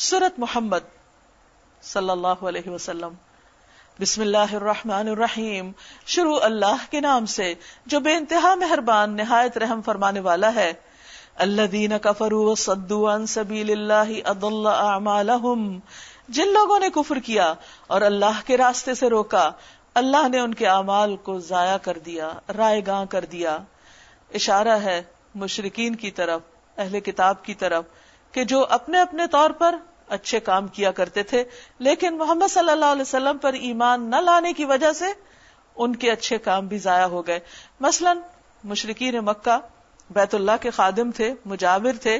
سورت محمد صلی اللہ علیہ وسلم۔ بسم اللہ الرحمن الرحیم۔ شروع اللہ کے نام سے، جو بے انتہا مہربان، نہایت رحم فرمانے والا ہے۔ اللہ دین کفرو سدو عن سبیل اللہ اضل اعمالہم۔ جن لوگوں نے کفر کیا اور اللہ کے راستے سے روکا، اللہ نے ان کے اعمال کو ضائع کر دیا، رائے گاں کر دیا۔ اشارہ ہے مشرقین کی طرف، اہل کتاب کی طرف۔ کہ جو اپنے اپنے طور پر اچھے کام کیا کرتے تھے، لیکن محمد صلی اللہ علیہ وسلم پر ایمان نہ لانے کی وجہ سے ان کے اچھے کام بھی ضائع ہو گئے۔ مثلا مشرقین مکہ بیت اللہ کے خادم تھے، مجاور تھے،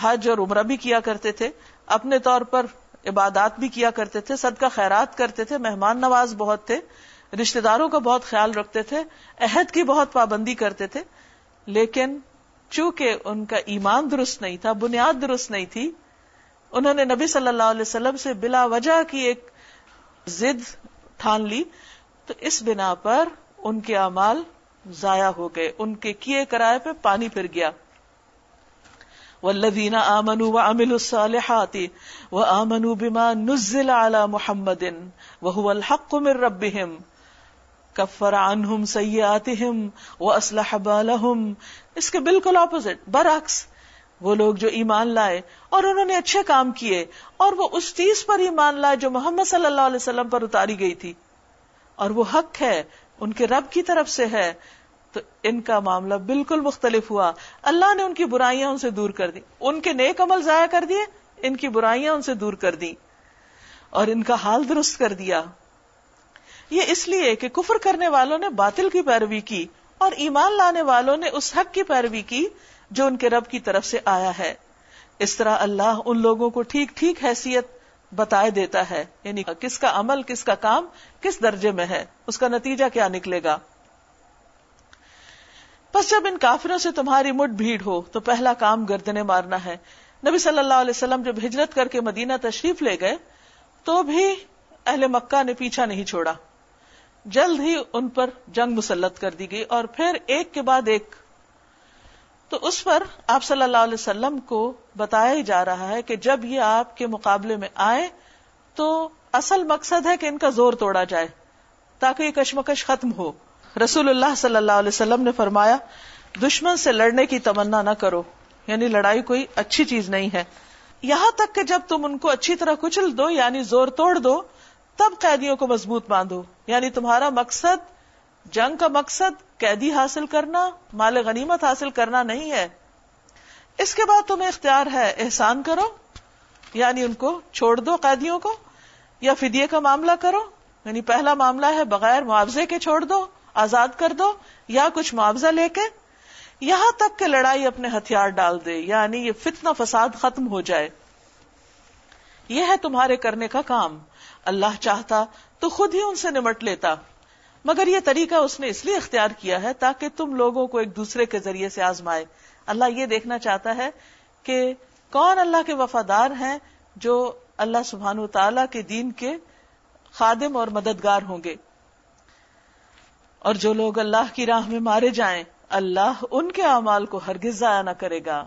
حج اور عمرہ بھی کیا کرتے تھے، اپنے طور پر عبادات بھی کیا کرتے تھے، صدقہ خیرات کرتے تھے، مہمان نواز بہت تھے رشتے داروں کا بہت خیال رکھتے تھے، عہد کی بہت پابندی کرتے تھے، لیکن چونکہ ان کا ایمان درست نہیں تھا، بنیاد درست نہیں تھی، انہوں نے نبی صلی اللہ علیہ وسلم سے بلا وجہ کی ایک ضد ٹھان لی، تو اس بنا پر ان کے اعمال ضائع ہو گئے، ان کے کیے کرائے پہ پانی پھر گیا۔ والذین آمنوا وعملوا الصالحات وآمنوا بما نزل على محمد وهو الحق من ربهم کفر عنہم سیئاتہم واصلح بالہم اس کے بالکل اپوزٹ برعکس، وہ لوگ جو ایمان لائے اور انہوں نے اچھے کام کیے اور وہ اس چیز پر ایمان لائے جو محمد صلی اللہ علیہ وسلم پر اتاری گئی تھی۔ اور وہ حق ہے، ان کے رب کی طرف سے ہے۔ تو ان کا معاملہ بالکل مختلف ہوا۔ اللہ نے ان کی برائیاں ان سے دور کر دی۔ ان کے نیک عمل ضائع کر دیے، ان کی برائیاں ان سے دور کر دی۔ اور ان کا حال درست کر دیا۔ یہ اس لیے کہ کفر کرنے والوں نے باطل کی پیروی کی۔ اور ایمان لانے والوں نے اس حق کی پیروی کی جو ان کے رب کی طرف سے آیا ہے۔ اس طرح اللہ ان لوگوں کو ٹھیک ٹھیک حیثیت بتائے دیتا ہے یعنی کس کا عمل، کس کا کام، کس درجے میں ہے، اس کا نتیجہ کیا نکلے گا۔ بس جب ان کافروں سے تمہاری مٹ بھیڑ ہو تو پہلا کام گردنے مارنا ہے۔ نبی صلی اللہ علیہ وسلم جب ہجرت کر کے مدینہ تشریف لے گئے تو بھی اہل مکہ نے پیچھا نہیں چھوڑا۔ جلد ہی ان پر جنگ مسلط کر دی گئی اور پھر ایک کے بعد ایک۔ تو اس پر آپ صلی اللہ علیہ وسلم کو بتایا ہی جا رہا ہے کہ جب یہ آپ کے مقابلے میں آئے تو اصل مقصد ہے کہ ان کا زور توڑا جائے تاکہ یہ کشمکش ختم ہو۔ رسول اللہ صلی اللہ علیہ وسلم نے فرمایا، دشمن سے لڑنے کی تمنا نہ کرو یعنی لڑائی کوئی اچھی چیز نہیں ہے۔ یہاں تک کہ جب تم ان کو اچھی طرح کچل دو یعنی زور توڑ دو تب قیدیوں کو مضبوط باندھو۔ یعنی تمہارا مقصد، جنگ کا مقصد قیدی حاصل کرنا، مال غنیمت حاصل کرنا نہیں ہے۔ اس کے بعد تمہیں اختیار ہے، احسان کرو۔ یعنی ان کو چھوڑ دو قیدیوں کو، یا فدیے کا معاملہ کرو۔ یعنی پہلا معاملہ ہے بغیر معاوضے کے چھوڑ دو، آزاد کر دو، یا کچھ معاوضہ لے کے یہاں تک کہ لڑائی اپنے ہتھیار ڈال دے۔ یعنی یہ فتنہ فساد ختم ہو جائے۔ یہ ہے تمہارے کرنے کا کام۔ اللہ چاہتا تو خود ہی ان سے نمٹ لیتا۔ مگر یہ طریقہ اس نے اس لیے اختیار کیا ہے تاکہ تم لوگوں کو ایک دوسرے کے ذریعے سے آزمائے۔ اللہ یہ دیکھنا چاہتا ہے کہ کون اللہ کے وفادار ہیں جو اللہ سبحان و تعالی کے دین کے خادم اور مددگار ہوں گے۔ اور جو لوگ اللہ کی راہ میں مارے جائیں، اللہ ان کے اعمال کو ہرگز ضائع نہ کرے گا۔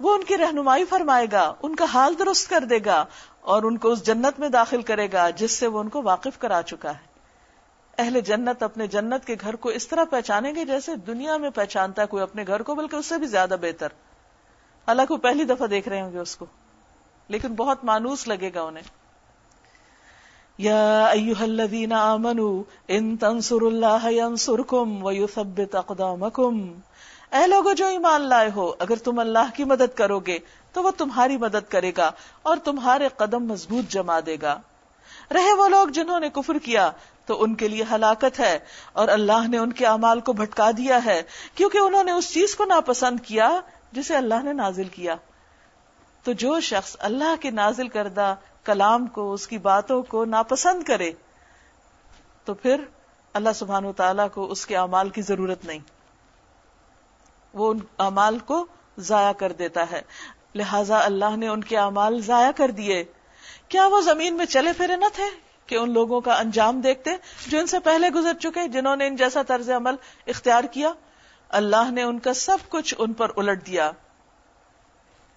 وہ ان کی رہنمائی فرمائے گا، ان کا حال درست کر دے گا۔ اور ان کو اس جنت میں داخل کرے گا جس سے وہ ان کو واقف کرا چکا ہے۔ اہل جنت اپنے جنت کے گھر کو اس طرح پہچانیں گے جیسے دنیا میں پہچانتا ہے کوئی اپنے گھر کو، بلکہ اس سے بھی زیادہ بہتر۔ اللہ کو پہلی دفعہ دیکھ رہے ہوں گے اس کو، لیکن بہت مانوس لگے گا انہیں۔ یا ایوہ الذین آمنوا ان تنصر اللہ ینصرکم ویثبت اقدامکم۔ اے لوگو جو ایمان لائے ہو، اگر تم اللہ کی مدد کرو گے تو وہ تمہاری مدد کرے گا اور تمہارے قدم مضبوط جما دے گا۔ رہے وہ لوگ جنہوں نے کفر کیا، تو ان کے لیے ہلاکت ہے اور اللہ نے ان کے اعمال کو بھٹکا دیا ہے، کیونکہ انہوں نے اس چیز کو ناپسند کیا جسے اللہ نے نازل کیا۔ تو جو شخص اللہ کے نازل کردہ کلام کو، اس کی باتوں کو ناپسند کرے، تو پھر اللہ سبحان و تعالی کو اس کے اعمال کی ضرورت نہیں۔ وہ ان اعمال کو ضائع کر دیتا ہے۔ لہذا اللہ نے ان کے اعمال ضائع کر دیے۔ کیا وہ زمین میں چلے پھرے نہ تھے کہ ان لوگوں کا انجام دیکھتے جو ان سے پہلے گزر چکے جنہوں نے ان جیسا طرز عمل اختیار کیا؟ اللہ نے ان کا سب کچھ ان پر الٹ دیا۔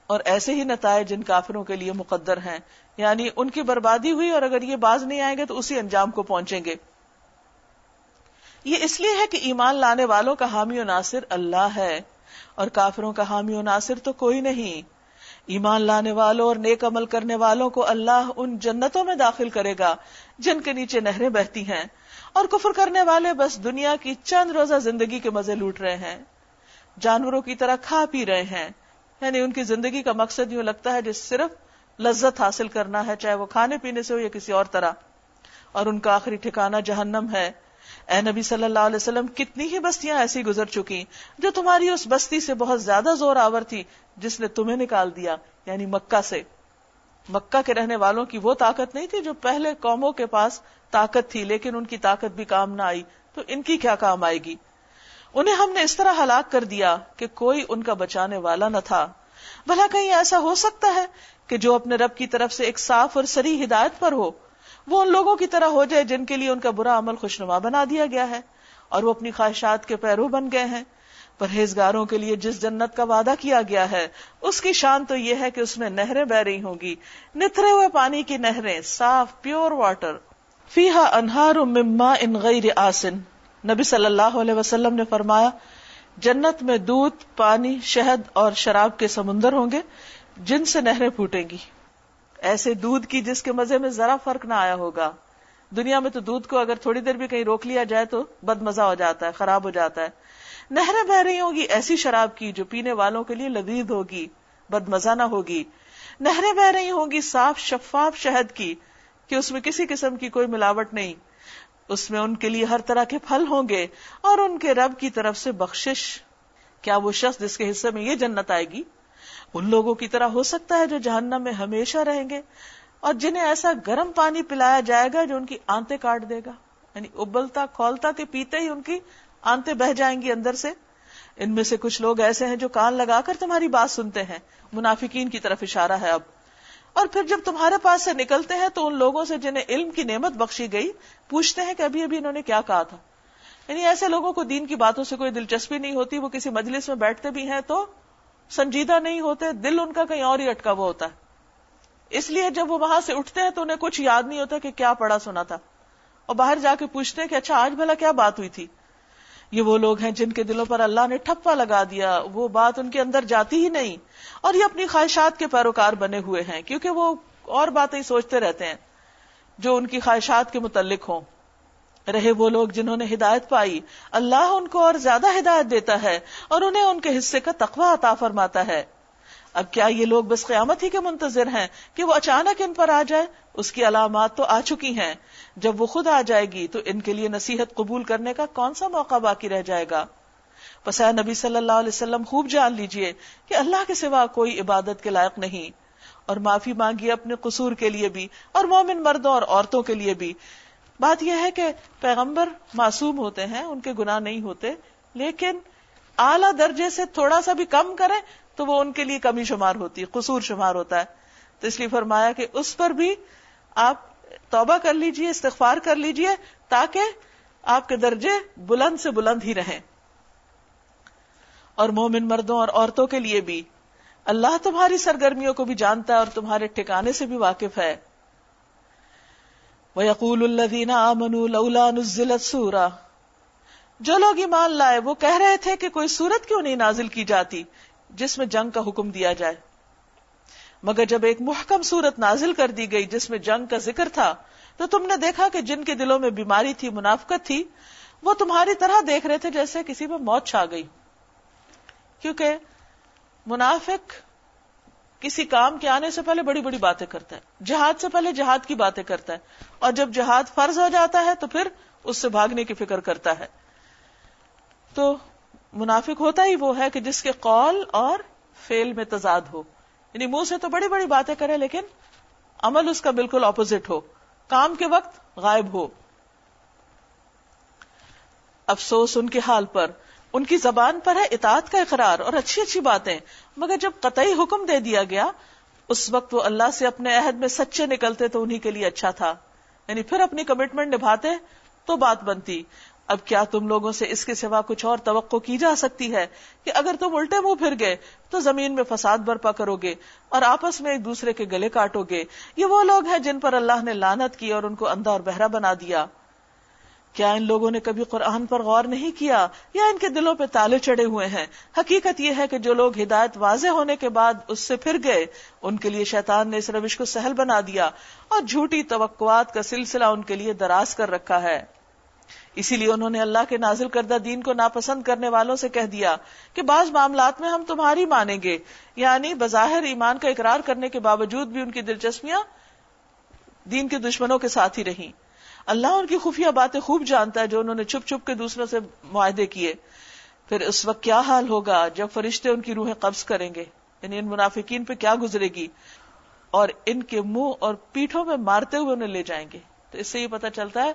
اور ایسے ہی نتائج جن کافروں کے لیے مقدر ہیں۔ یعنی ان کی بربادی ہوئی اور اگر یہ باز نہیں آئیں گے تو اسی انجام کو پہنچیں گے۔ یہ اس لیے ہے کہ ایمان لانے والوں کا حامی و ناصر اللہ ہے۔ اور کافروں کا حامی و ناصر تو کوئی نہیں۔ ایمان لانے والوں اور نیک عمل کرنے والوں کو اللہ ان جنتوں میں داخل کرے گا جن کے نیچے نہریں بہتی ہیں اور کفر کرنے والے بس دنیا کی چند روزہ زندگی کے مزے لوٹ رہے ہیں۔ جانوروں کی طرح کھا پی رہے ہیں۔ یعنی ان کی زندگی کا مقصد یوں لگتا ہے جس صرف لذت حاصل کرنا ہے، چاہے وہ کھانے پینے سے ہو یا کسی اور طرح۔ اور ان کا آخری ٹھکانہ جہنم ہے۔ اے نبی صلی اللہ علیہ وسلم، کتنی ہی بستیاں ایسی گزر چکی جو تمہاری اس بستی سے بہت زیادہ زور آور تھی جس نے تمہیں نکال دیا یعنی مکہ سے۔ مکہ کے رہنے والوں کی وہ طاقت نہیں تھی جو پہلے قوموں کے پاس طاقت تھی، لیکن ان کی طاقت بھی کام نہ آئی، تو ان کی کیا کام آئے گی؟ انہیں ہم نے اس طرح ہلاک کر دیا کہ کوئی ان کا بچانے والا نہ تھا۔ بھلا کہیں ایسا ہو سکتا ہے کہ جو اپنے رب کی طرف سے ایک صاف اور سری ہدایت پر ہو وہ ان لوگوں کی طرح ہو جائے جن کے لیے ان کا برا عمل خوشنما بنا دیا گیا ہے اور وہ اپنی خواہشات کے پیرو بن گئے ہیں۔ پرہیزگاروں کے لیے جس جنت کا وعدہ کیا گیا ہے، اس کی شان تو یہ ہے کہ اس میں نہریں بہ رہی ہوں گی۔ نترے ہوئے پانی کی نہریں، صاف، پیور واٹر۔ فیحا انہار مما ان غیر آسن۔ نبی صلی اللہ علیہ وسلم نے فرمایا، جنت میں دودھ، پانی، شہد اور شراب کے سمندر ہوں گے، جن سے نہریں پھوٹیں گی۔ ایسے دودھ کی جس کے مزے میں ذرا فرق نہ آیا ہوگا۔ دنیا میں تو دودھ کو اگر تھوڑی دیر بھی کہیں روک لیا جائے تو بد مزہ ہو جاتا ہے، خراب ہو جاتا ہے۔ نہریں بہ رہی ہوگی ایسی شراب کی جو پینے والوں کے لیے لذیذ ہوگی، بد مزہ نہ ہوگی۔ نہریں بہ رہی ہوں گی صاف شفاف شہد کی کہ اس میں کسی قسم کی کوئی ملاوٹ نہیں۔ اس میں ان کے لیے ہر طرح کے پھل ہوں گے اور ان کے رب کی طرف سے بخشش۔ کیا وہ شخص جس کے حصے میں یہ جنت آئے گی؟ ان لوگوں کی طرح ہو سکتا ہے جو جہنم میں ہمیشہ رہیں گے اور جنہیں ایسا گرم پانی پلایا جائے گا جو ان کی آنتے کاٹ دے گا۔ یعنی ابلتا، کھولتا کے پیتے ہی ان کی آنتے بہ جائیں گی اندر سے۔ ان میں سے کچھ لوگ ایسے ہیں جو کان لگا کر تمہاری بات سنتے ہیں۔ منافقین کی طرف اشارہ ہے اب۔ اور پھر جب تمہارے پاس سے نکلتے ہیں تو ان لوگوں سے جنہیں علم کی نعمت بخشی گئی، پوچھتے ہیں کہ ابھی ابھی انہوں نے کیا کہا تھا۔ یعنی ایسے لوگوں کو دین کی باتوں سے کوئی دلچسپی نہیں ہوتی، وہ کسی مجلس میں بیٹھتے بھی ہیں تو سنجیدہ نہیں ہوتے، دل ان کا کہیں اور ہی اٹکا ہوا ہوتا ہے۔ اس لیے جب وہ وہاں سے اٹھتے ہیں تو انہیں کچھ یاد نہیں ہوتا کہ کیا پڑھا سنا تھا۔ اور باہر جا کے پوچھتے ہیں کہ اچھا آج بھلا کیا بات ہوئی تھی؟ یہ وہ لوگ ہیں جن کے دلوں پر اللہ نے ٹھپا لگا دیا۔ وہ بات ان کے اندر جاتی ہی نہیں۔ اور یہ اپنی خواہشات کے پیروکار بنے ہوئے ہیں، کیونکہ وہ اور باتیں سوچتے رہتے ہیں جو ان کی خواہشات کے متعلق ہوں۔ رہے وہ لوگ جنہوں نے ہدایت پائی۔ اللہ ان کو اور زیادہ ہدایت دیتا ہے اور انہیں ان کے حصے کا تقوی عطا فرماتا ہے۔ اب کیا یہ لوگ بس قیامت ہی کے منتظر ہیں کہ وہ اچانک ان پر آ جائے؟ اس کی علامات تو آ چکی ہیں۔ جب وہ خود آ جائے گی تو ان کے لیے نصیحت قبول کرنے کا کون سا موقع باقی رہ جائے گا؟ پس نبی صلی اللہ علیہ وسلم، خوب جان لیجیے کہ اللہ کے سوا کوئی عبادت کے لائق نہیں۔ اور معافی مانگیے اپنے قصور کے لیے بھی اور مومن مردوں اور عورتوں کے لیے بھی۔ بات یہ ہے کہ پیغمبر معصوم ہوتے ہیں، ان کے گناہ نہیں ہوتے، لیکن اعلی درجے سے تھوڑا سا بھی کم کریں تو وہ ان کے لیے کمی شمار ہوتی ہے، قصور شمار ہوتا ہے۔ تو اس لیے فرمایا کہ اس پر بھی آپ توبہ کر لیجیے، استغفار کر لیجیے، تاکہ آپ کے درجے بلند سے بلند ہی رہیں۔ اور مومن مردوں اور عورتوں کے لیے بھی۔ اللہ تمہاری سرگرمیوں کو بھی جانتا ہے اور تمہارے ٹھکانے سے بھی واقف ہے۔ وَيَقُولُ الَّذِينَ آمَنُوا لَوْلَا نُزِّلَتْ سُورَةٌ۔ جو لوگ ایمان لائے، وہ کہہ رہے تھے کہ کوئی صورت کیوں نہیں نازل کی جاتی جس میں جنگ کا حکم دیا جائے۔ مگر جب ایک محکم صورت نازل کر دی گئی جس میں جنگ کا ذکر تھا، تو تم نے دیکھا کہ جن کے دلوں میں بیماری تھی، منافقت تھی، وہ تمہاری طرح دیکھ رہے تھے جیسے کسی میں موت چھا گئی۔ کیونکہ منافق کسی کام کے آنے سے پہلے بڑی بڑی باتیں کرتا ہے۔ جہاد سے پہلے جہاد کی باتیں کرتا ہے۔ اور جب جہاد فرض ہو جاتا ہے تو پھر اس سے بھاگنے کی فکر کرتا ہے۔ تو منافق ہوتا ہی وہ ہے کہ جس کے قول اور فیل میں تضاد ہو۔ یعنی منہ سے تو بڑی بڑی باتیں کرے لیکن عمل اس کا بالکل اپوزٹ ہو۔ کام کے وقت غائب ہو۔ افسوس ان کے حال پر۔ ان کی زبان پر ہے اطاعت کا اقرار اور اچھی اچھی باتیں۔ مگر جب قطعی حکم دے دیا گیا، اس وقت وہ اللہ سے اپنے عہد میں سچے نکلتے تو انہی کے لیے اچھا تھا۔ یعنی پھر اپنی کمٹمنٹ نبھاتے تو بات بنتی۔ اب کیا تم لوگوں سے اس کے سوا کچھ اور توقع کی جا سکتی ہے کہ اگر تم الٹے منہ پھر گئے تو زمین میں فساد برپا کرو گے اور آپس میں ایک دوسرے کے گلے کاٹو گے۔ یہ وہ لوگ ہیں جن پر اللہ نے لانت کی اور ان کو اندھا اور بہرا بنا دیا۔ کیا ان لوگوں نے کبھی قرآن پر غور نہیں کیا یا ان کے دلوں پہ تالے چڑے ہوئے ہیں؟ حقیقت یہ ہے کہ جو لوگ ہدایت واضح ہونے کے بعد اس سے پھر گئے، ان کے لیے شیطان نے اس روش کو سہل بنا دیا اور جھوٹی توقعات کا سلسلہ ان کے لیے دراز کر رکھا ہے۔ اسی لیے انہوں نے اللہ کے نازل کردہ دین کو ناپسند کرنے والوں سے کہہ دیا کہ بعض معاملات میں ہم تمہاری مانیں گے یعنی بظاہر ایمان کا اقرار کرنے کے باوجود بھی ان کی دلچسپیاں دین کے دشمنوں کے ساتھ ہی رہیں۔ اللہ ان کی خفیہ باتیں خوب جانتا ہے جو انہوں نے چھپ چھپ کے دوسروں سے معاہدے کیے۔ پھر اس وقت کیا حال ہوگا جب فرشتے ان کی روحیں قبض کریں گے؟ یعنی ان منافقین پہ کیا گزرے گی؟ اور ان کے منہ اور پیٹھوں میں مارتے ہوئے انہیں لے جائیں گے۔ تو اس سے یہ پتا چلتا ہے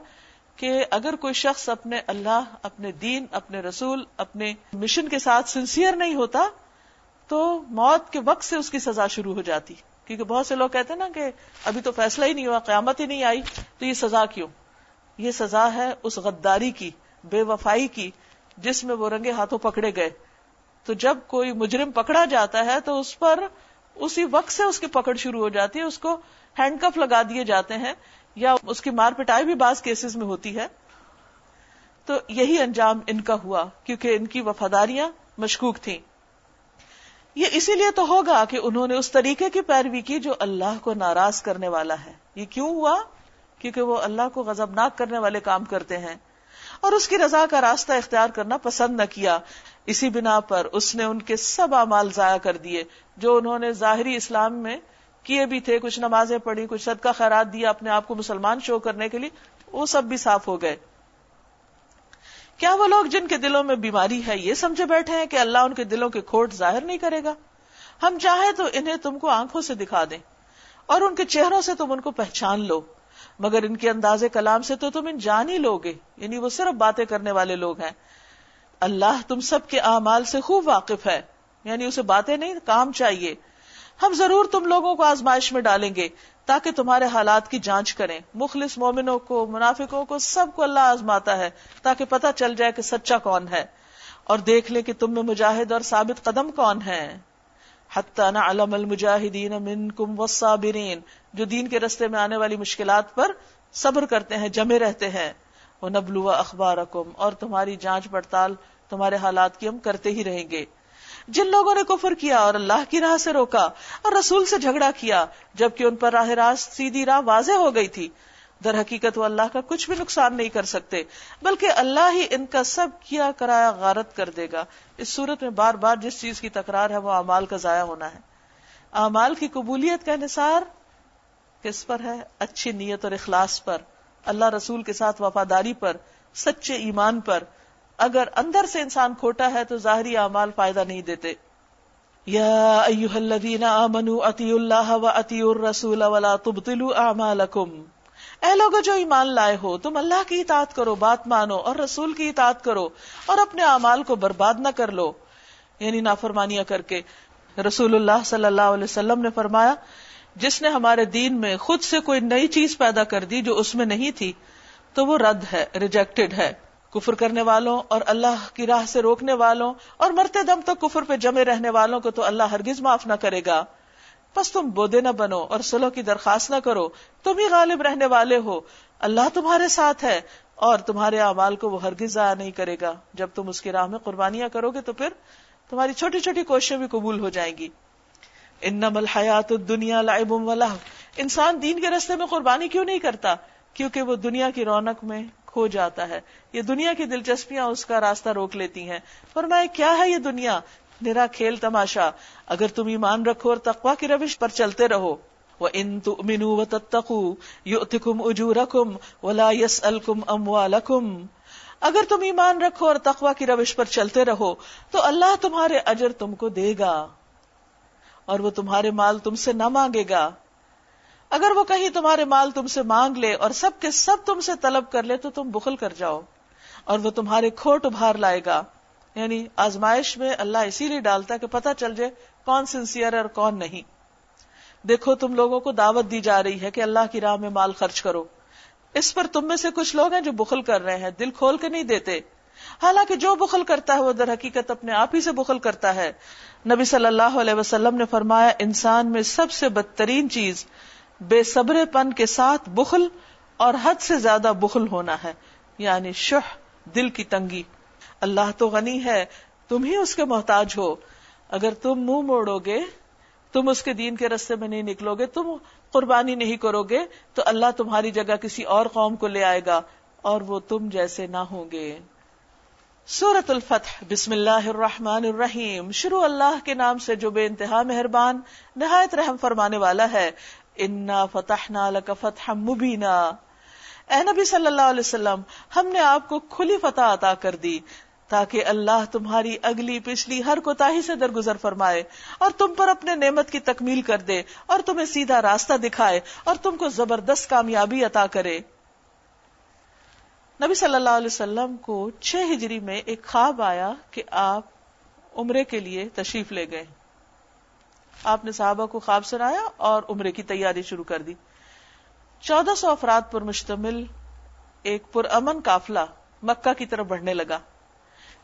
کہ اگر کوئی شخص اپنے اللہ، اپنے دین، اپنے رسول، اپنے مشن کے ساتھ سنسیئر نہیں ہوتا، تو موت کے وقت سے اس کی سزا شروع ہو جاتی۔ کیونکہ بہت سے لوگ کہتے ہیں نا کہ ابھی تو فیصلہ ہی نہیں ہوا، قیامت ہی نہیں آئی۔ تو یہ سزا کیوں؟ یہ سزا ہے اس غداری کی، بے وفائی کی، جس میں وہ رنگے ہاتھوں پکڑے گئے۔ تو جب کوئی مجرم پکڑا جاتا ہے تو اس پر اسی وقت سے اس کی پکڑ شروع ہو جاتی ہے، اس کو ہینڈ کف لگا دیے جاتے ہیں یا اس کی مار پٹائی بھی بعض کیسز میں ہوتی ہے۔ تو یہی انجام ان کا ہوا کیونکہ ان کی وفاداریاں مشکوک تھیں۔ یہ اسی لیے تو ہوگا کہ انہوں نے اس طریقے کی پیروی کی جو اللہ کو ناراض کرنے والا ہے۔ یہ کیوں ہوا؟ کیونکہ وہ اللہ کو غضبناک کرنے والے کام کرتے ہیں۔ اور اس کی رضا کا راستہ اختیار کرنا پسند نہ کیا۔ اسی بنا پر اس نے ان کے سب اعمال ضائع کر دیے، جو انہوں نے ظاہری اسلام میں کیے بھی تھے۔ کچھ نمازیں پڑھی، کچھ صدقہ خیرات دیا اپنے آپ کو مسلمان شو کرنے کے لیے، وہ سب بھی صاف ہو گئے۔ کیا وہ لوگ جن کے دلوں میں بیماری ہے، یہ سمجھے بیٹھے ہیں کہ اللہ ان کے دلوں کے کھوٹ ظاہر نہیں کرے گا؟ ہم چاہیں تو انہیں تم کو آنکھوں سے دکھا دیں اور ان کے چہروں سے تم ان کو پہچان لو۔ مگر ان کے انداز کلام سے تو تم ان جان ہی لوگے یعنی وہ صرف باتیں کرنے والے لوگ ہیں۔ اللہ تم سب کے اعمال سے خوب واقف ہے یعنی اسے باتیں نہیں، کام چاہیے۔ ہم ضرور تم لوگوں کو آزمائش میں ڈالیں گے، تاکہ تمہارے حالات کی جانچ کریں۔ مخلص مومنوں کو، منافقوں کو سب کو اللہ آزماتا ہے، تاکہ پتہ چل جائے کہ سچا کون ہے۔ اور دیکھ لیں کہ تم میں مجاہد اور ثابت قدم کون ہے علم المجاہدین منکم والصابرین، جو دین کے رستے میں آنے والی مشکلات پر صبر کرتے ہیں، جمے رہتے ہیں۔ وہ نبلو اخبار اور تمہاری جانچ پڑتال تمہارے حالات کی ہم کرتے ہی رہیں گے۔ جن لوگوں نے کفر کیا اور اللہ کی راہ سے روکا اور رسول سے جھگڑا کیا، جبکہ ان پر راہ راست سیدھی راہ واضح ہو گئی تھی۔ در حقیقت وہ اللہ کا کچھ بھی نقصان نہیں کر سکتے، بلکہ اللہ ہی ان کا سب کیا کرایا غارت کر دے گا۔ اس صورت میں بار بار جس چیز کی تکرار ہے وہ امال کا ضائع ہونا ہے۔ امال کی قبولیت کا انحصار کس پر ہے؟ اچھی نیت اور اخلاص پر۔ اللہ رسول کے ساتھ وفاداری پر، سچے ایمان پر۔ اگر اندر سے انسان کھوٹا ہے تو ظاہری اعمال فائدہ نہیں دیتے۔ یا ایوہ الذین آمنوا اتی اللہ و اتی الرسول ولا تبطلوا اعمالکم۔ اے لوگ جو ایمان لائے ہو، تم اللہ کی اطاعت کرو، بات مانو اور رسول کی اطاعت کرو اور اپنے اعمال کو برباد نہ کر لو۔ یعنی نافرمانیاں کر کے رسول اللہ صلی اللہ علیہ وسلم نے فرمایا، جس نے ہمارے دین میں خود سے کوئی نئی چیز پیدا کر دی جو اس میں نہیں تھی، تو وہ رد ہے ریجیکٹڈ ہے۔ کفر کرنے والوں اور اللہ کی راہ سے روکنے والوں اور مرتے دم تک کفر پہ جمے رہنے والوں کو تو اللہ ہرگز معاف نہ کرے گا۔ بس تم بودے نہ بنو اور سلو کی درخواست نہ کرو۔ تم ہی غالب رہنے والے ہو۔ اللہ تمہارے ساتھ ہے اور تمہارے اعمال کو وہ ہرگز ضائع نہیں کرے گا۔ جب تم اس کی راہ میں قربانیاں کرو گے تو پھر تمہاری چھوٹی چھوٹی کوششیں بھی قبول ہو جائیں گی۔ ان الحیات دنیا لائب انسان دین کے رستے میں قربانی کیوں نہیں کرتا؟ کیونکہ وہ دنیا کی رونق میں کھو جاتا ہے۔ یہ دنیا کی دلچسپیاں اس کا راستہ روک لیتی ہیں۔ فرمائے کیا ہے یہ دنیا؟ میرا کھیل تماشا، اگر تم ایمان رکھو اور تقوا کی روش پر چلتے رہو۔ وہ ان تمنو و تتقو یو تکم اجو ولا یس الکم ام اگر تم ایمان رکھو اور تقوا کی روش پر چلتے رہو، تو اللہ تمہارے اجر تم کو دے گا، اور وہ تمہارے مال تم سے نہ مانگے گا۔ اگر وہ کہیں تمہارے مال تم سے مانگ لے اور سب کے سب تم سے طلب کر لے، تو تم بخل کر جاؤ، اور وہ تمہارے کھوٹ ابھار لائے گا۔ یعنی آزمائش میں اللہ اسی لیے ڈالتا ہے کہ پتہ چل جائے کون سنسیئر ہے اور کون نہیں۔ دیکھو تم لوگوں کو دعوت دی جا رہی ہے کہ اللہ کی راہ میں مال خرچ کرو۔ اس پر تم میں سے کچھ لوگ ہیں جو بخل کر رہے ہیں، دل کھول کے نہیں دیتے۔ حالانکہ جو بخل کرتا ہے وہ در حقیقت اپنے آپ ہی سے بخل کرتا ہے۔ نبی صلی اللہ علیہ وسلم نے فرمایا، انسان میں سب سے بدترین چیز بے صبر پن کے ساتھ بخل اور حد سے زیادہ بخل ہونا ہے یعنی شہ دل کی تنگی۔ اللہ تو غنی ہے، تم ہی اس کے محتاج ہو۔ اگر تم منہ موڑو گے، تم اس کے دین کے رستے میں نہیں نکلو گے، تم قربانی نہیں کرو گے، تو اللہ تمہاری جگہ کسی اور قوم کو لے آئے گا اور وہ تم جیسے نہ ہوں گے۔ سورت الفتح، بسم اللہ الرحمن الرحیم۔ شروع اللہ کے نام سے جو بے انتہا مہربان، نہایت رحم فرمانے والا ہے۔ انا فتح فتح مبینہ اے نبی صلی اللہ علیہ وسلم، ہم نے آپ کو کھلی فتح عطا کر دی۔ تاکہ اللہ تمہاری اگلی پچھلی ہر کوتا سے درگزر فرمائے اور تم پر اپنے نعمت کی تکمیل کر دے اور تمہیں سیدھا راستہ دکھائے اور تم کو زبردست کامیابی عطا کرے۔ نبی صلی اللہ علیہ وسلم کو چھ ہجری میں ایک خواب آیا کہ آپ عمرے کے لیے تشریف لے گئے۔ آپ نے صحابہ کو خواب سنایا اور عمرے کی تیاری شروع کر دی۔ چودہ سو افراد پر مشتمل ایک پر امن کافلا مکہ کی طرف بڑھنے لگا۔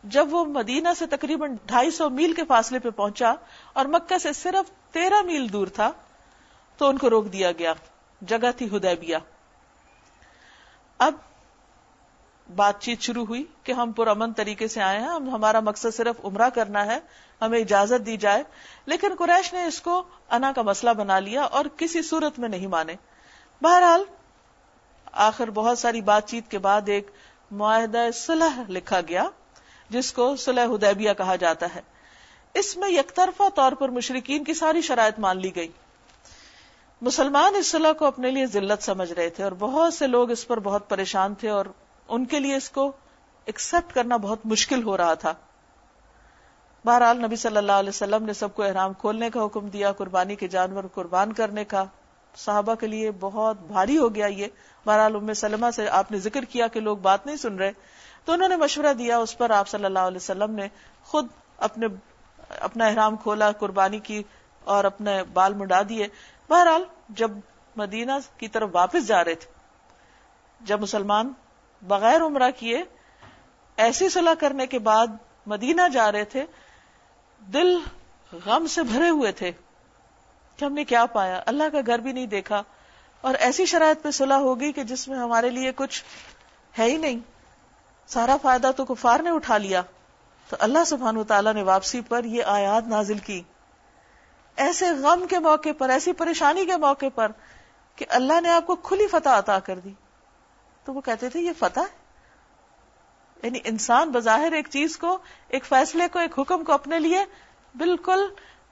جب وہ مدینہ سے تقریباً ڈھائی سو میل کے فاصلے پہ پہنچا اور مکہ سے صرف تیرہ میل دور تھا، تو ان کو روک دیا گیا۔ جگہ تھی ہدیبیہ اب بات چیت شروع ہوئی کہ ہم پرامن طریقے سے آئے ہیں۔ ہم ہمارا مقصد صرف عمرہ کرنا ہے، ہمیں اجازت دی جائے۔ لیکن قریش نے اس کو انا کا مسئلہ بنا لیا اور کسی صورت میں نہیں مانے۔ بہرحال، آخر بہت ساری بات چیت کے بعد ایک معاہدہ صلح لکھا گیا۔ جس کو صلح حدیبیہ کہا جاتا ہے۔ اس میں یک طرفہ طور پر مشرقین کی ساری شرائط مان لی گئی۔ مسلمان اس صلح کو اپنے لیے ذلت سمجھ رہے تھے اور بہت سے لوگ اس پر بہت پریشان تھے اور ان کے لیے اس کو ایکسپٹ کرنا بہت مشکل ہو رہا تھا۔ بہرحال نبی صلی اللہ علیہ وسلم نے سب کو احرام کھولنے کا حکم دیا، قربانی کے جانور قربان کرنے کا۔ صحابہ کے لیے بہت بھاری ہو گیا یہ۔ بہرحال ام سلمہ سے آپ نے ذکر کیا کہ لوگ بات نہیں سن رہے۔ تو انہوں نے مشورہ دیا، اس پر آپ صلی اللہ علیہ وسلم نے خود اپنے، اپنا احرام کھولا، قربانی کی اور اپنے بال منڈا دیے۔ بہرحال جب مدینہ کی طرف واپس جا رہے تھے، جب مسلمان بغیر عمرہ کیے ایسی صلاح کرنے کے بعد مدینہ جا رہے تھے، دل غم سے بھرے ہوئے تھے کہ ہم نے کیا پایا۔ اللہ کا گھر بھی نہیں دیکھا اور ایسی شرائط پہ صلاح ہوگی کہ جس میں ہمارے لیے کچھ ہے ہی نہیں۔ سارا فائدہ تو کفار نے اٹھا لیا۔ تو اللہ سبحان تعالیٰ نے واپسی پر یہ آیات نازل کی۔ ایسے غم کے موقع پر، ایسی پریشانی کے موقع پر کہ اللہ نے آپ کو کھلی فتح عطا کر دی۔ تو وہ کہتے تھے، یہ فتح ہے۔ یعنی انسان بظاہر ایک چیز کو، ایک فیصلے کو، ایک حکم کو اپنے لیے بالکل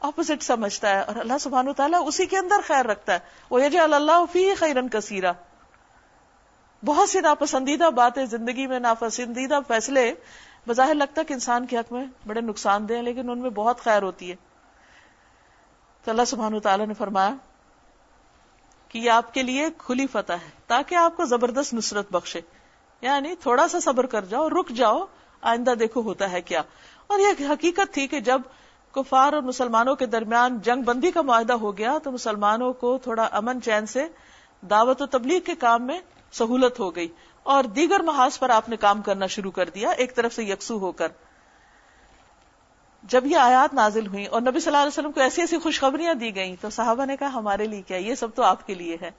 اپوزٹ سمجھتا ہے۔ اور اللہ سبحان تعالیٰ اسی کے اندر خیر رکھتا ہے۔ وہ یہ اللہ فی خیرن کثیرہ بہت سی ناپسندیدہ باتیں زندگی میں، ناپسندیدہ فیصلے، بظاہر لگتا ہے کہ انسان کے حق میں بڑے نقصان دہ لیکن ان میں بہت خیر ہوتی ہے۔ تو اللہ سبحانہ تعالیٰ نے فرمایا کہ یہ آپ کے لیے کھلی فتح ہے، تاکہ آپ کو زبردست نصرت بخشے۔ یعنی تھوڑا سا صبر کر جاؤ، رک جاؤ، آئندہ دیکھو ہوتا ہے کیا۔ اور یہ حقیقت تھی کہ جب کفار اور مسلمانوں کے درمیان جنگ بندی کا معاہدہ ہو گیا، تو مسلمانوں کو تھوڑا امن چین سے دعوت و تبلیغ کے کام میں سہولت ہو گئی اور دیگر محاذ پر آپ نے کام کرنا شروع کر دیا، ایک طرف سے یکسو ہو کر۔ جب یہ آیات نازل ہوئی اور نبی صلی اللہ علیہ وسلم کو ایسی ایسی خوشخبریاں دی گئیں، تو صحابہ نے کہا، ہمارے لیے کیا؟ یہ سب تو آپ کے لیے ہے۔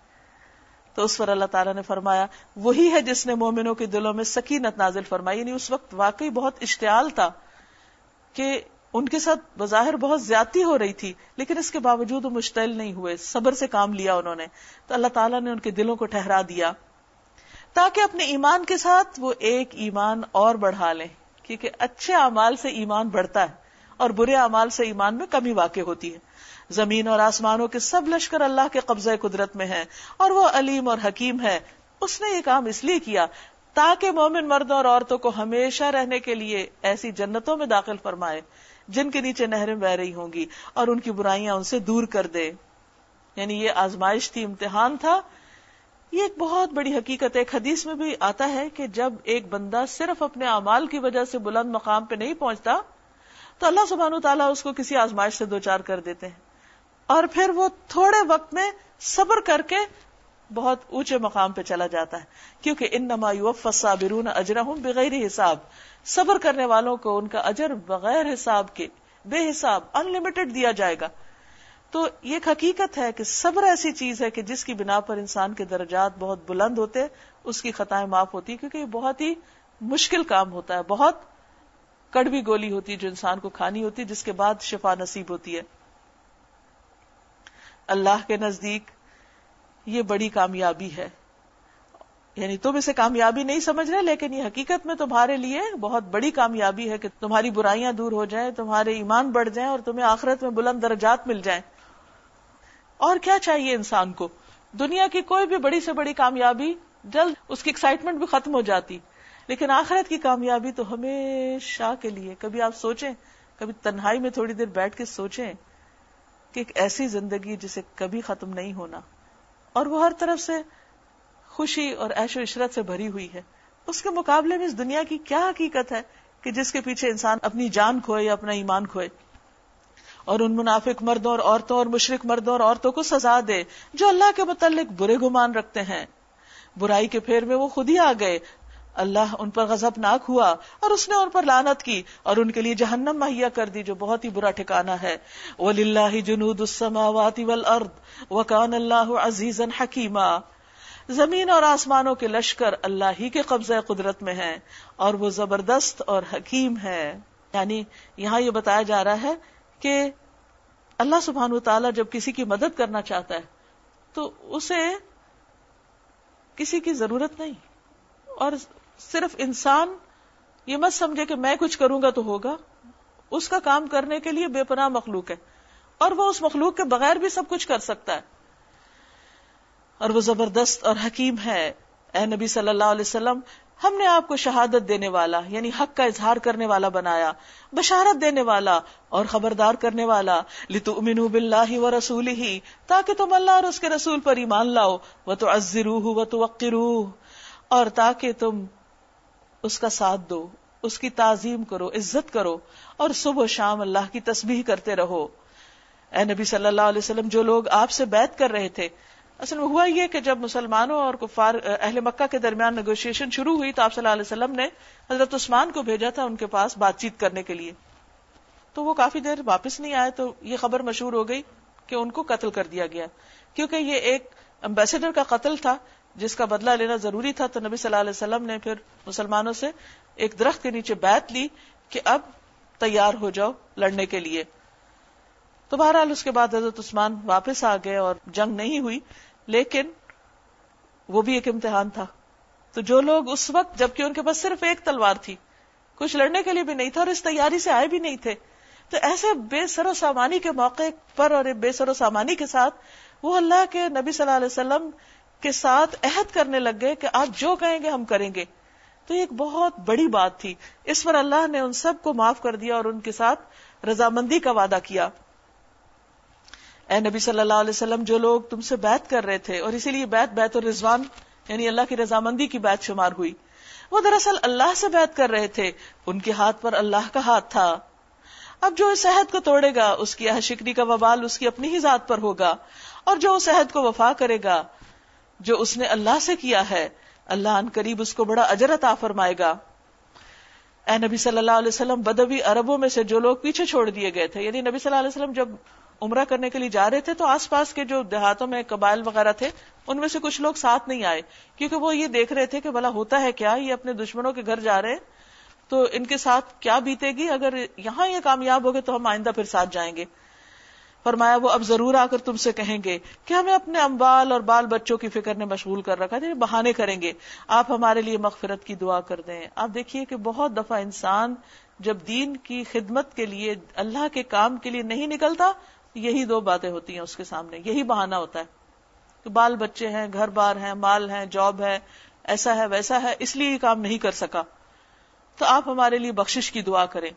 تو اس پر اللہ تعالیٰ نے فرمایا، وہی ہے جس نے مومنوں کے دلوں میں سکینت نازل فرمائی۔ یعنی اس وقت واقعی بہت اشتعال تھا کہ ان کے ساتھ بظاہر بہت زیادتی ہو رہی تھی، لیکن اس کے باوجود وہ مشتعل نہیں ہوئے، صبر سے کام لیا انہوں نے۔ تو اللہ تعالیٰ نے ان کے دلوں کو ٹھہرا دیا۔ تاکہ اپنے ایمان کے ساتھ وہ ایک ایمان اور بڑھا لیں، کیونکہ اچھے اعمال سے ایمان بڑھتا ہے اور برے اعمال سے ایمان میں کمی واقع ہوتی ہے۔ زمین اور آسمانوں کے سب لشکر اللہ کے قبضہ قدرت میں ہیں اور وہ علیم اور حکیم ہے۔ اس نے یہ کام اس لیے کیا تاکہ مومن مردوں اور عورتوں کو ہمیشہ رہنے کے لیے ایسی جنتوں میں داخل فرمائے، جن کے نیچے نہریں بہ رہی ہوں گی اور ان کی برائیاں ان سے دور کر دے۔ یعنی یہ آزمائش تھی، امتحان تھا یہ ایک بہت بڑی حقیقت ایک حدیث میں بھی آتا ہے کہ جب ایک بندہ صرف اپنے اعمال کی وجہ سے بلند مقام پہ نہیں پہنچتا، تو اللہ سبحانہ تعالیٰ اس کو کسی آزمائش سے دو چار کر دیتے ہیں۔ اور پھر وہ تھوڑے وقت میں صبر کر کے بہت اونچے مقام پہ چلا جاتا ہے۔ کیونکہ ان نما صابرون اجرا ہوں بغیر حساب۔ صبر کرنے والوں کو ان کا اجر بغیر حساب کے، بے حساب ان لمیٹڈ دیا جائے گا۔ تو یہ ایک حقیقت ہے کہ صبر ایسی چیز ہے کہ جس کی بنا پر انسان کے درجات بہت بلند ہوتے، اس کی خطائیں معاف ہوتی، کیونکہ یہ بہت ہی مشکل کام ہوتا ہے، بہت کڑوی گولی ہوتی ہے جو انسان کو کھانی ہوتی ہے جس کے بعد شفا نصیب ہوتی ہے۔ اللہ کے نزدیک یہ بڑی کامیابی ہے۔ یعنی تم اسے کامیابی نہیں سمجھ رہے، لیکن یہ حقیقت میں تمہارے لیے بہت بڑی کامیابی ہے کہ تمہاری برائیاں دور ہو جائیں، تمہارے ایمان بڑھ جائیں اور تمہیں آخرت میں بلند درجات مل جائیں۔ اور کیا چاہیے انسان کو؟ دنیا کی کوئی بھی بڑی سے بڑی کامیابی جلد اس کی ایکسائٹمنٹ بھی ختم ہو جاتی۔ لیکن آخرت کی کامیابی تو ہمیشہ کے لیے۔ کبھی آپ سوچیں، کبھی تنہائی میں تھوڑی دیر بیٹھ کے سوچیں کہ ایک ایسی زندگی جسے کبھی ختم نہیں ہونا۔ اور وہ ہر طرف سے خوشی اور ایش و عشرت سے بھری ہوئی ہے۔ اس کے مقابلے میں اس دنیا کی کیا حقیقت ہے کہ جس کے پیچھے انسان اپنی جان کھوئے یا اپنا ایمان کھوئے؟ اور ان منافق مردوں اور عورتوں اور مشرق مردوں اور عورتوں کو سزا دے جو اللہ کے متعلق برے گمان رکھتے ہیں۔ برائی کے پھیر میں وہ خود ہی آ گئے۔ اللہ ان پر غضب ناک ہوا اور اس نے ان پر لانت کی اور ان کے لیے جہنم مہیا کر دی جو بہت ہی برا ٹھکانا ہے۔ وَلِلَّهِ جُنُودُ السَّمَاوَاتِ وَالْأَرْضِ وَكَانَ اللَّهُ عَزِيزًا حَكِيمًا۔ زمین اور آسمانوں کے لشکر اللہ ہی کے قبضہ قدرت میں ہیں اور وہ زبردست اور حکیم ہے یعنی یہاں یہ بتایا جا رہا ہے کہ اللہ سبحان تعالیٰ جب کسی کی مدد کرنا چاہتا ہے، تو اسے کسی کی ضرورت نہیں۔ اور صرف انسان یہ مت سمجھے کہ میں کچھ کروں گا تو ہوگا۔ اس کا کام کرنے کے لیے بے پناہ مخلوق ہے۔ اور وہ اس مخلوق کے بغیر بھی سب کچھ کر سکتا ہے۔ اور وہ زبردست اور حکیم ہے۔ اے نبی صلی اللہ علیہ وسلم ہم نے آپ کو شہادت دینے والا یعنی حق کا اظہار کرنے والا بنایا، بشارت دینے والا اور خبردار کرنے والا لتو امین بلّہ و رسول ہی تاکہ تم اللہ اور اس کے رسول پر ایمان لاؤ وہ تو ازرو و تو اور تاکہ تم اس کا ساتھ دو، اس کی تعظیم کرو، عزت کرو، اور صبح و شام اللہ کی تسبیح کرتے رہو۔ اے نبی صلی اللہ علیہ وسلم، جو لوگ آپ سے بیت کر رہے تھے اصل میں ہوا یہ کہ جب مسلمانوں اور کفار اہل مکہ کے درمیان نیگوشیشن شروع ہوئی تو آپ صلی اللہ علیہ وسلم نے حضرت عثمان کو بھیجا تھا ان کے پاس بات چیت کرنے کے لیے۔ تو وہ کافی دیر واپس نہیں آئے تو یہ خبر مشہور ہو گئی کہ ان کو قتل کر دیا گیا۔ کیونکہ یہ ایک امبیسڈر کا قتل تھا، جس کا بدلہ لینا ضروری تھا، تو نبی صلی اللہ علیہ وسلم نے پھر مسلمانوں سے ایک درخت کے نیچے بیت لی کہ اب تیار ہو جاؤ لڑنے کے لیے۔ تو بہرحال اس کے بعد حضرت عثمان واپس آ گئے اور جنگ نہیں ہوئی، لیکن وہ بھی ایک امتحان تھا۔ تو جو لوگ اس وقت، جبکہ ان کے پاس صرف ایک تلوار تھی، کچھ لڑنے کے لیے بھی نہیں تھا اور اس تیاری سے آئے بھی نہیں تھے، تو ایسے بے سر و سامانی کے موقع پر اور بے سر و سامانی کے ساتھ وہ اللہ کے نبی صلی اللہ علیہ وسلم کے ساتھ عہد کرنے لگ گئے کہ آپ جو کہیں گے ہم کریں گے۔ تو ایک بہت بڑی بات تھی۔ اس پر اللہ نے ان سب کو معاف کر دیا اور ان کے ساتھ رضامندی کا وعدہ کیا۔ اے نبی صلی اللہ علیہ وسلم، جو لوگ تم سے بیت کر رہے تھے، اور اسی لیے بیت بیت اور رضوان یعنی اللہ کی رضامندی کی بیت شمار ہوئی۔ وہ دراصل اللہ سے بیت کر رہے تھے، ان کے ہاتھ پر اللہ کا ہاتھ تھا۔ اب جو اس عہد کو توڑے گا، اس کی شکری کا وبال اس کی اپنی ہی ذات پر ہوگا، اور جو اس عہد کو وفا کرے گا، جو اس نے اللہ سے کیا ہے، اللہ ان قریب اس کو بڑا اجر عطا فرمائے گا۔ اے نبی صلی اللہ علیہ وسلم، بدوی عربوں میں سے جو لوگ پیچھے چھوڑ دیے گئے تھے یعنی نبی صلی اللہ علیہ وسلم جب عمرہ کرنے کے لیے جا رہے تھے تو آس پاس کے جو دیہاتوں میں قبائل وغیرہ تھے، ان میں سے کچھ لوگ ساتھ نہیں آئے۔ کیونکہ وہ یہ دیکھ رہے تھے کہ بلا ہوتا ہے کیا، یہ اپنے دشمنوں کے گھر جا رہے ہیں، تو ان کے ساتھ کیا بیتے گی؟ اگر یہاں یہ کامیاب ہو گئے تو ہم آئندہ پھر ساتھ جائیں گے۔ فرمایا، وہ اب ضرور آ کر تم سے کہیں گے کہ ہمیں اپنے امبال اور بال بچوں کی فکر نے مشغول کر رکھا ہے بہانے کریں گے۔ آپ ہمارے لیے مغفرت کی دعا کر دیں۔ آپ دیکھیے کہ بہت دفعہ انسان جب دین کی خدمت کے لیے، اللہ کے کام کے لیے نہیں نکلتا یہی دو باتیں ہوتی ہیں اس کے سامنے، یہی بہانا ہوتا ہے کہ بال بچے ہیں، گھر بار ہیں، مال ہے جاب ہے، ایسا ہے، ویسا ہے، اس لیے یہ کام نہیں کر سکا۔ تو آپ ہمارے لیے بخشش کی دعا کریں۔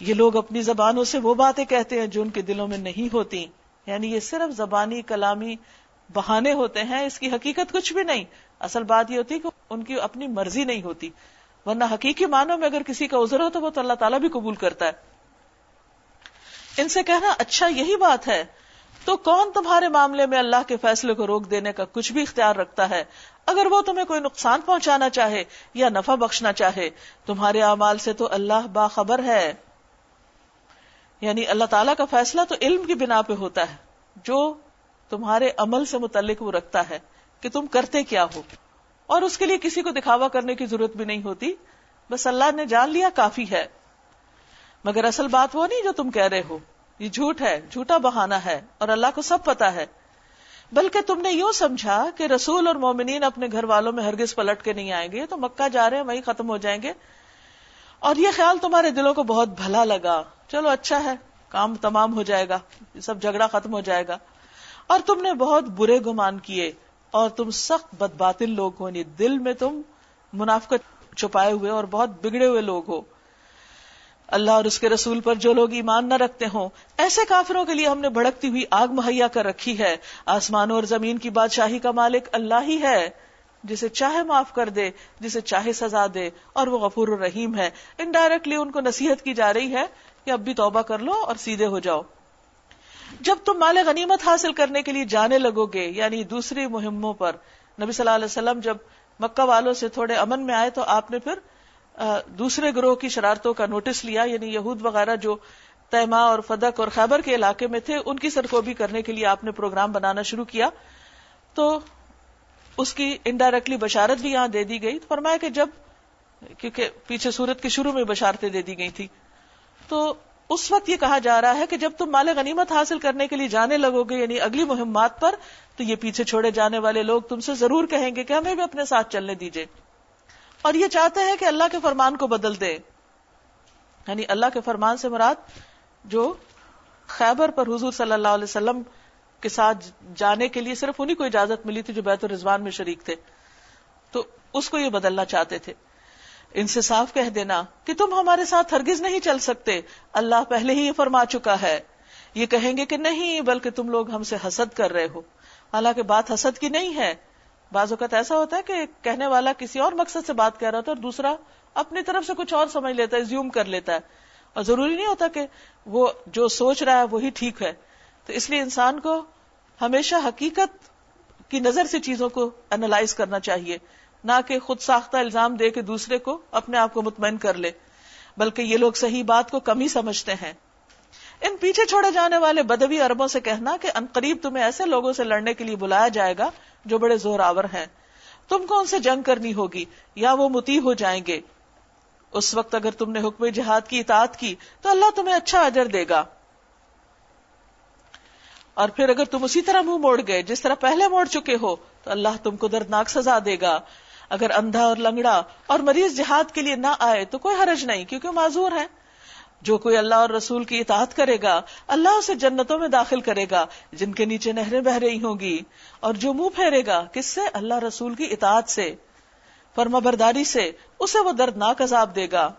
یہ لوگ اپنی زبانوں سے وہ باتیں کہتے ہیں جو ان کے دلوں میں نہیں ہوتی۔ یعنی یہ صرف زبانی، کلامی بہانے ہوتے ہیں، اس کی حقیقت کچھ بھی نہیں۔ اصل بات یہ ہوتی کہ ان کی اپنی مرضی نہیں ہوتی۔ ورنہ حقیقی معنوں میں اگر کسی کا عذر ہو تو وہ تو اللہ تعالیٰ بھی قبول کرتا ہے۔ ان سے کہنا اچھا یہی بات ہے۔ تو کون تمہارے معاملے میں اللہ کے فیصلے کو روک دینے کا کچھ بھی اختیار رکھتا ہے؟ اگر وہ تمہیں کوئی نقصان پہنچانا چاہے یا نفع بخشنا چاہے، تمہارے اعمال سے تو اللہ باخبر ہے۔ یعنی اللہ تعالیٰ کا فیصلہ تو علم کی بنا پہ ہوتا ہے۔ جو تمہارے عمل سے متعلق وہ رکھتا ہے کہ تم کرتے کیا ہو۔ اور اس کے لیے کسی کو دکھاوا کرنے کی ضرورت بھی نہیں ہوتی۔ بس اللہ نے جان لیا، کافی ہے۔ مگر اصل بات وہ نہیں جو تم کہہ رہے ہو۔ یہ جھوٹ ہے، جھوٹا بہانا ہے اور اللہ کو سب پتا ہے۔ بلکہ تم نے یوں سمجھا کہ رسول اور مومنین اپنے گھر والوں میں ہرگز پلٹ کے نہیں آئیں گے، تو مکہ جا رہے ہیں وہی ختم ہو جائیں گے۔ اور یہ خیال تمہارے دلوں کو بہت بھلا لگا۔ چلو اچھا ہے، کام تمام ہو جائے گا، سب جھگڑا ختم ہو جائے گا۔ اور تم نے بہت برے گمان کیے اور تم سخت بد باطل لوگ ہو یعنی دل میں تم منافقت چھپائے ہوئے اور بہت بگڑے ہوئے لوگ ہو۔ اللہ اور اس کے رسول پر جو لوگ ایمان نہ رکھتے ہوں، ایسے کافروں کے لیے ہم نے بھڑکتی ہوئی آگ مہیا کر رکھی ہے۔ آسمانوں اور زمین کی بادشاہی کا مالک اللہ ہی ہے، جسے چاہے معاف کر دے، جسے چاہے سزا دے، اور وہ غفور الرحیم ہے۔ انڈائریکٹلی ان کو نصیحت کی جا رہی ہے کہ اب بھی توبہ کر لو اور سیدھے ہو جاؤ۔ جب تم مال غنیمت حاصل کرنے کے لیے جانے لگو گے یعنی دوسری مہموں پر، نبی صلی اللہ علیہ وسلم جب مکہ والوں سے تھوڑے امن میں آئے تو آپ نے پھر دوسرے گروہ کی شرارتوں کا نوٹس لیا یعنی یہود وغیرہ جو تیما اور فدق اور خیبر کے علاقے میں تھے، ان کی سرکوبی کرنے کے لیے آپ نے پروگرام بنانا شروع کیا۔ تو اس کی انڈائریکٹلی بشارت بھی یہاں دے دی گئی۔ فرمایا کہ جب، کیونکہ پیچھے سورت کے شروع میں بشارتیں دے دی گئی تھی تو اس وقت یہ کہا جا رہا ہے کہ جب تم مال غنیمت حاصل کرنے کے لیے جانے لگو گے یعنی اگلی مہمات پر، تو یہ پیچھے چھوڑے جانے والے لوگ تم سے ضرور کہیں گے کہ ہمیں بھی اپنے ساتھ چلنے دیجیے اور یہ چاہتے ہیں کہ اللہ کے فرمان کو بدل دے۔ یعنی اللہ کے فرمان سے مراد جو خیبر پر حضور صلی اللہ علیہ وسلم کے ساتھ جانے کے لیے صرف انہیں کو اجازت ملی تھی جو بیت الرضوان میں شریک تھے۔ تو اس کو یہ بدلنا چاہتے تھے۔ ان سے صاف کہہ دینا کہ تم ہمارے ساتھ ہرگز نہیں چل سکتے۔ اللہ پہلے ہی یہ فرما چکا ہے۔ یہ کہیں گے کہ نہیں، بلکہ تم لوگ ہم سے حسد کر رہے ہو۔ حالانکہ بات حسد کی نہیں ہے۔ بعض اوقات ایسا ہوتا ہے کہ کہنے والا کسی اور مقصد سے بات کر رہا ہوتا ہے اور دوسرا اپنی طرف سے کچھ اور سمجھ لیتا ہے زیوم کر لیتا ہے۔ اور ضروری نہیں ہوتا کہ وہ جو سوچ رہا ہے وہی ٹھیک ہے۔ تو اس لیے انسان کو ہمیشہ حقیقت کی نظر سے چیزوں کو اینالائز کرنا چاہیے۔ نہ کہ خود ساختہ الزام دے کے دوسرے کو اپنے آپ کو مطمئن کر لے۔ بلکہ یہ لوگ صحیح بات کو کم ہی سمجھتے ہیں۔ ان پیچھے چھوڑے جانے والے بدوی اربوں سے کہنا کہ انقریب تمہیں ایسے لوگوں سے لڑنے کے لیے بلایا جائے گا جو بڑے زور آور ہیں۔ تم کو ان سے جنگ کرنی ہوگی، یا وہ متی ہو جائیں گے۔ اس وقت اگر تم نے حکم جہاد کی، اطاعت کی، تو اللہ تمہیں اچھا اجر دے گا۔ اور پھر اگر تم اسی طرح منہ موڑ گئے، جس طرح پہلے موڑ چکے ہو، تو اللہ تم کو دردناک سزا دے گا۔ اگر اندھا اور لنگڑا اور مریض جہاد کے لیے نہ آئے، تو کوئی حرج نہیں، کیونکہ معذور ہے جو کوئی اللہ اور رسول کی اطاعت کرے گا، اللہ اسے جنتوں میں داخل کرے گا، جن کے نیچے نہریں بہ رہی ہوں گی، اور جو منہ پھیرے گا، کس سے؟ اللہ رسول کی اطاعت سے، فرما برداری سے، اسے وہ دردناک عذاب دے گا۔